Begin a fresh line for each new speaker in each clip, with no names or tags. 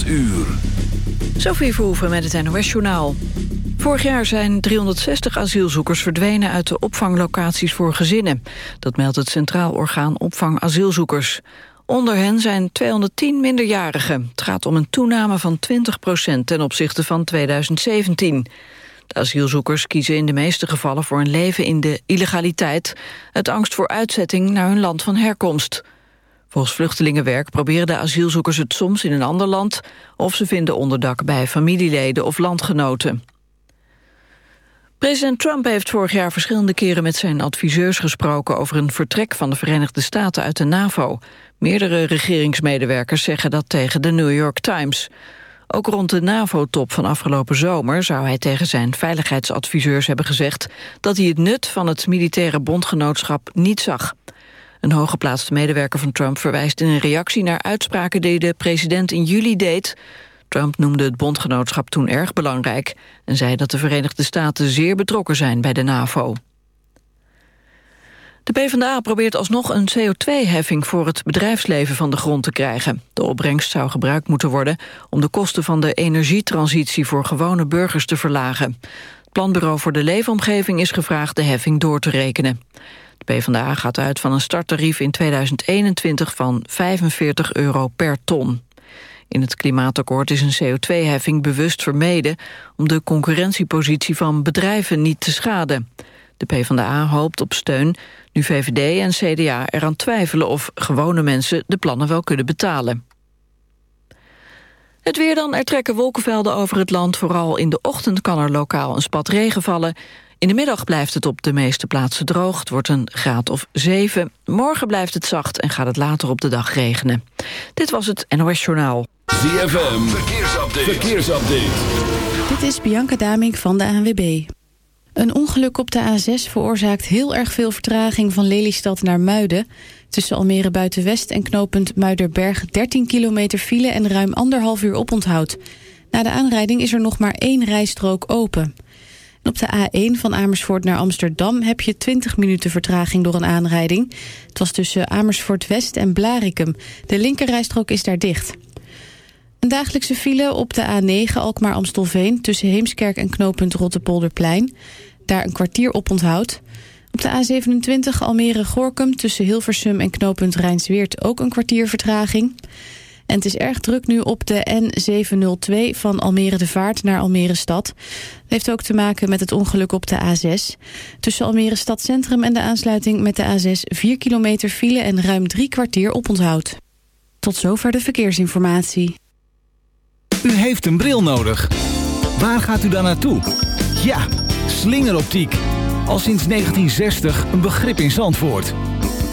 8 uur.
Sophie Verhoeven met het NOS-journaal. Vorig jaar zijn 360 asielzoekers verdwenen uit de opvanglocaties voor gezinnen. Dat meldt het Centraal Orgaan Opvang Asielzoekers. Onder hen zijn 210 minderjarigen. Het gaat om een toename van 20% ten opzichte van 2017. De asielzoekers kiezen in de meeste gevallen voor een leven in de illegaliteit... uit angst voor uitzetting naar hun land van herkomst. Volgens Vluchtelingenwerk proberen de asielzoekers het soms in een ander land... of ze vinden onderdak bij familieleden of landgenoten. President Trump heeft vorig jaar verschillende keren met zijn adviseurs gesproken... over een vertrek van de Verenigde Staten uit de NAVO. Meerdere regeringsmedewerkers zeggen dat tegen de New York Times. Ook rond de NAVO-top van afgelopen zomer zou hij tegen zijn veiligheidsadviseurs hebben gezegd dat hij het nut van het militaire bondgenootschap niet zag. Een hooggeplaatste medewerker van Trump verwijst in een reactie naar uitspraken die de president in juli deed. Trump noemde het bondgenootschap toen erg belangrijk en zei dat de Verenigde Staten zeer betrokken zijn bij de NAVO. De PvdA probeert alsnog een CO2-heffing voor het bedrijfsleven van de grond te krijgen. De opbrengst zou gebruikt moeten worden om de kosten van de energietransitie voor gewone burgers te verlagen. Het Planbureau voor de Leefomgeving is gevraagd de heffing door te rekenen. De PvdA gaat uit van een starttarief in 2021 van 45 euro per ton. In het klimaatakkoord is een CO2-heffing bewust vermeden... om de concurrentiepositie van bedrijven niet te schaden. De PvdA hoopt op steun nu VVD en CDA eraan twijfelen... of gewone mensen de plannen wel kunnen betalen. Het weer dan. Er trekken wolkenvelden over het land. Vooral in de ochtend kan er lokaal een spat regen vallen. In de middag blijft het op de meeste plaatsen droog. Het wordt een graad of 7. Morgen blijft het zacht en gaat het later op de dag regenen. Dit was het NOS Journaal.
ZFM, verkeersupdate. verkeersupdate.
Dit is Bianca Damink van de ANWB. Een ongeluk op de A6 veroorzaakt heel erg veel vertraging van Lelystad naar Muiden. Tussen Almere Buitenwest en knooppunt Muiderberg 13 kilometer file en ruim anderhalf uur oponthoud. Na de aanrijding is er nog maar één rijstrook open. Op de A1 van Amersfoort naar Amsterdam heb je 20 minuten vertraging door een aanrijding. Het was tussen Amersfoort West en Blarikum. De linkerrijstrook is daar dicht. Een dagelijkse file op de A9 Alkmaar-Amstelveen... tussen Heemskerk en knooppunt Rottepolderplein. Daar een kwartier op onthoud. Op de A27 Almere-Gorkum tussen Hilversum en knooppunt Rijnsweert... ook een kwartier vertraging. En het is erg druk nu op de N702 van Almere de Vaart naar Almere Stad. Heeft ook te maken met het ongeluk op de A6. Tussen Almere Stadcentrum en de aansluiting met de A6... 4 kilometer file en ruim drie kwartier op onthoud. Tot zover de verkeersinformatie.
U heeft een bril nodig. Waar gaat u dan naartoe? Ja, slingeroptiek. Al sinds 1960 een begrip in Zandvoort.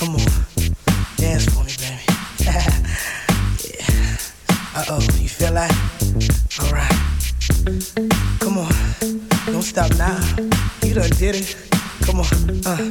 Come on, dance for me baby. You feel like grab Come on. Don't stop now. You done did it. Come on, uh,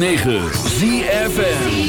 106.9 ZFM.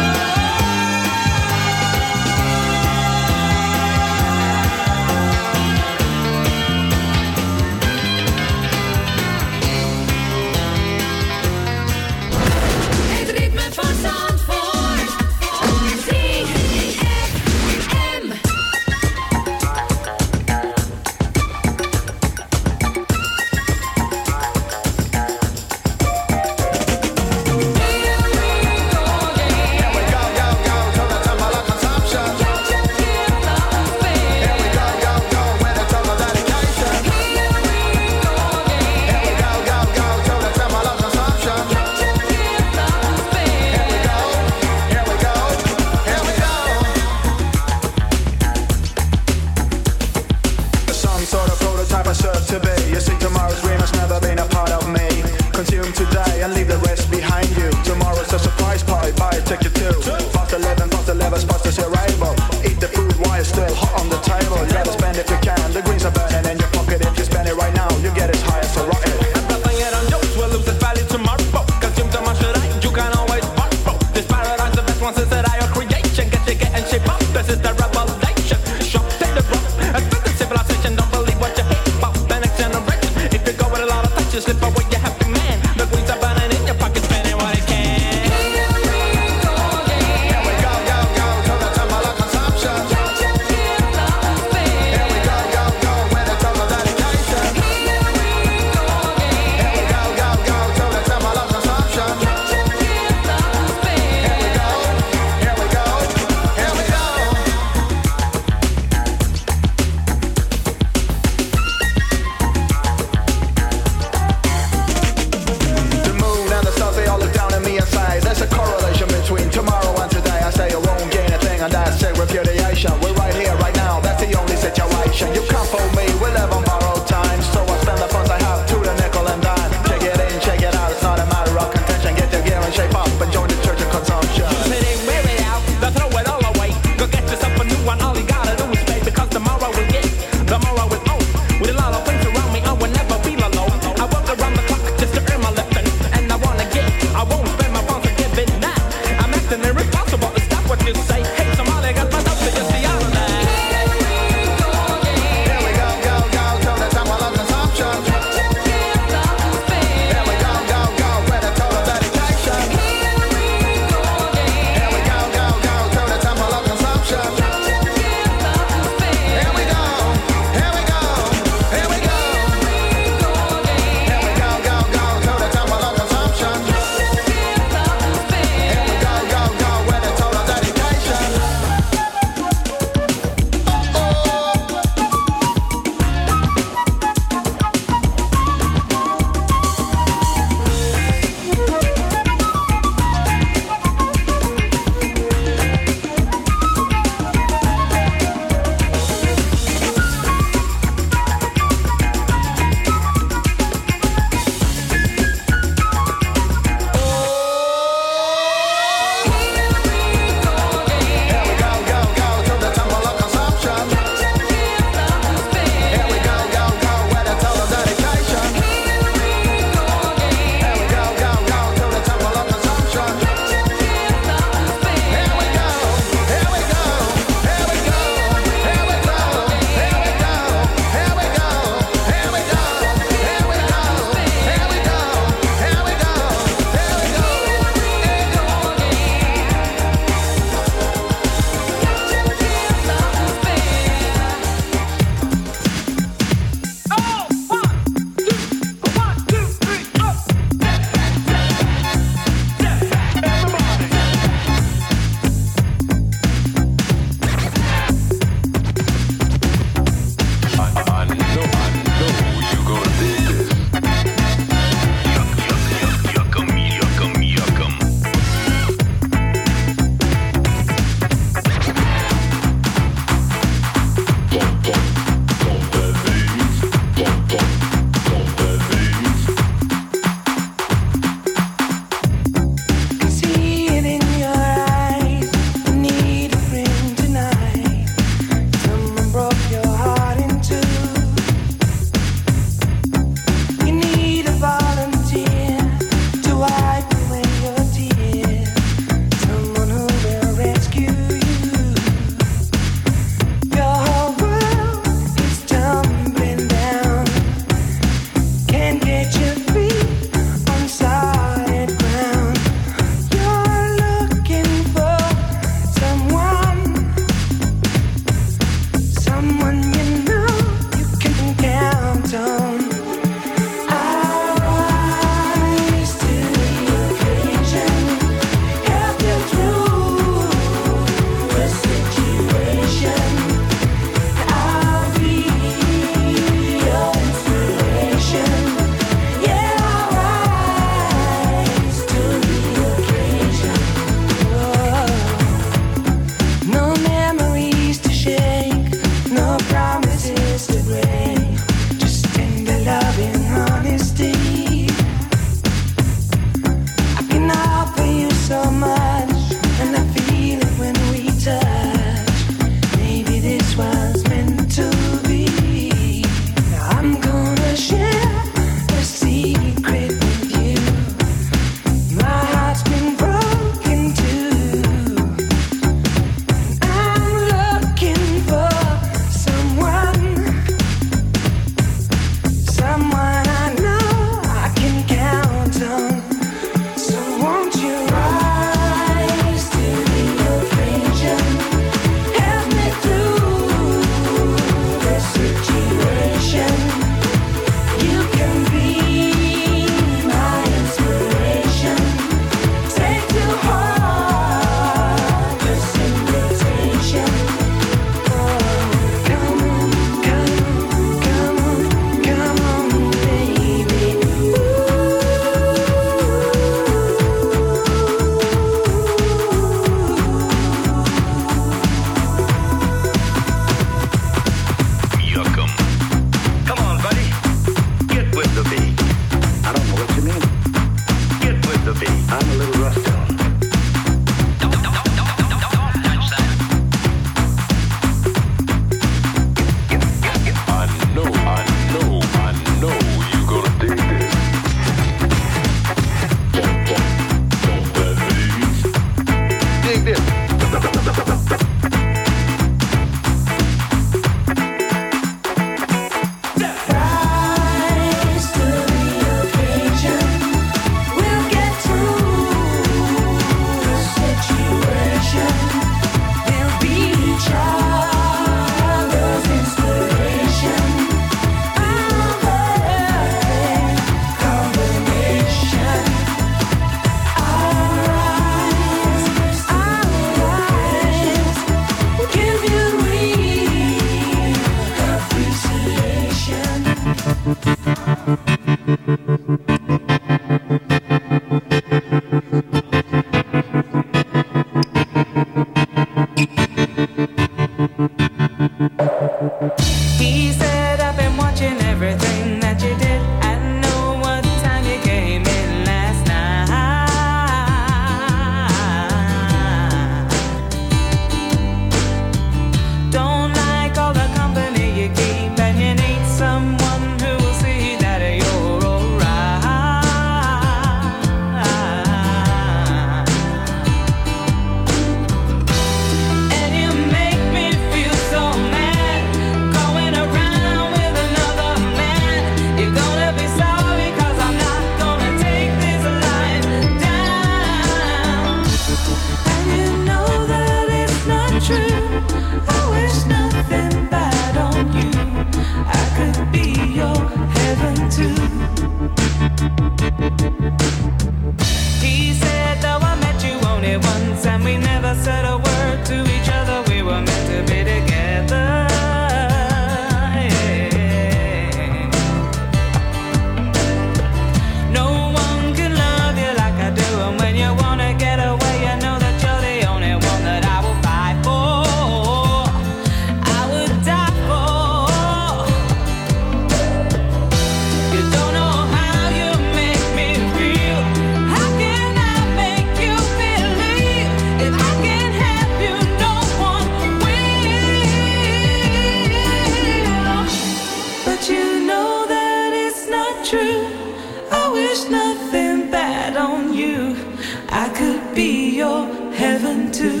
heaven too.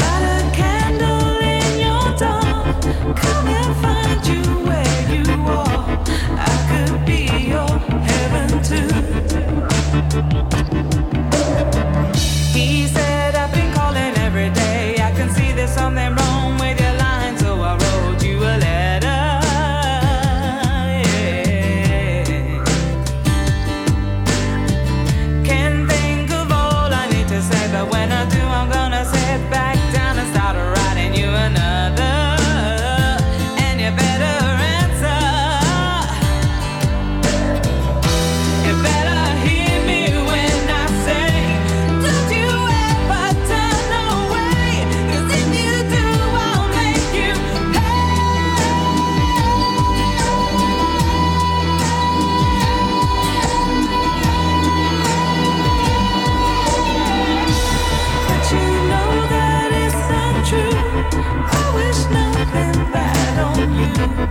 Light a candle in your dawn. Come and find you where you are. I could be your heaven too.